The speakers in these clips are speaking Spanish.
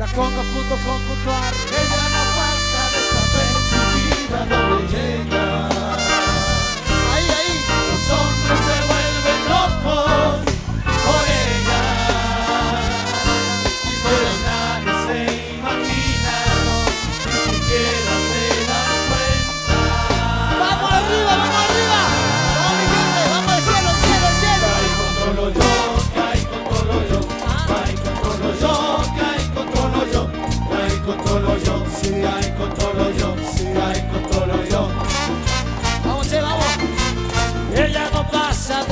laconga.com.ar Ella no pasa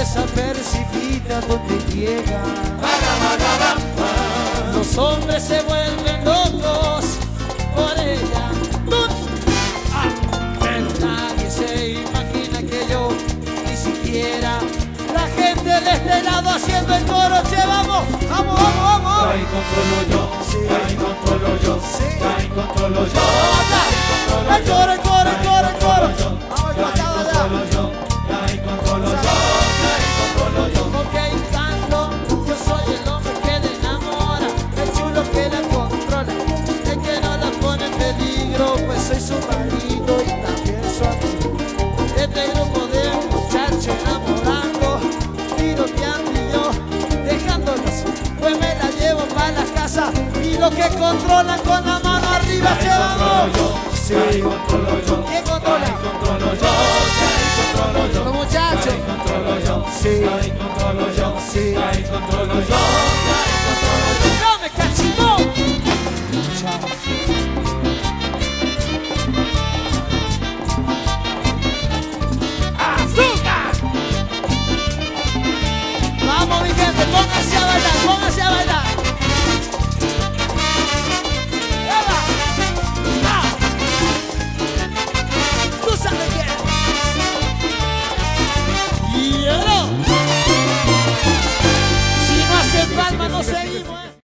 pasa desapercibida donde llega. Los hombres se vuelven locos por ella. Ah, Pero nadie se imagina que yo ni siquiera la gente de este lado haciendo el coro. Che, vamos, vamos, vamos, vamos. Cae controlo yo, cae controlo yo, cae controlo yo, el coro, el coro, pues soy su marido y también su amigo. Este grupo de muchachos enamorando, tiroteando y yo dejándolos, pues me la llevo para la casa y lo que controlan con la mano arriba, yo, vamos. cae controlo yo, ¿Quién controla? cae controlo yo, cae controlo yo. Los muchachos. Cae controlo yo, Sí. cae controlo yo, Sí. cae controlo yo,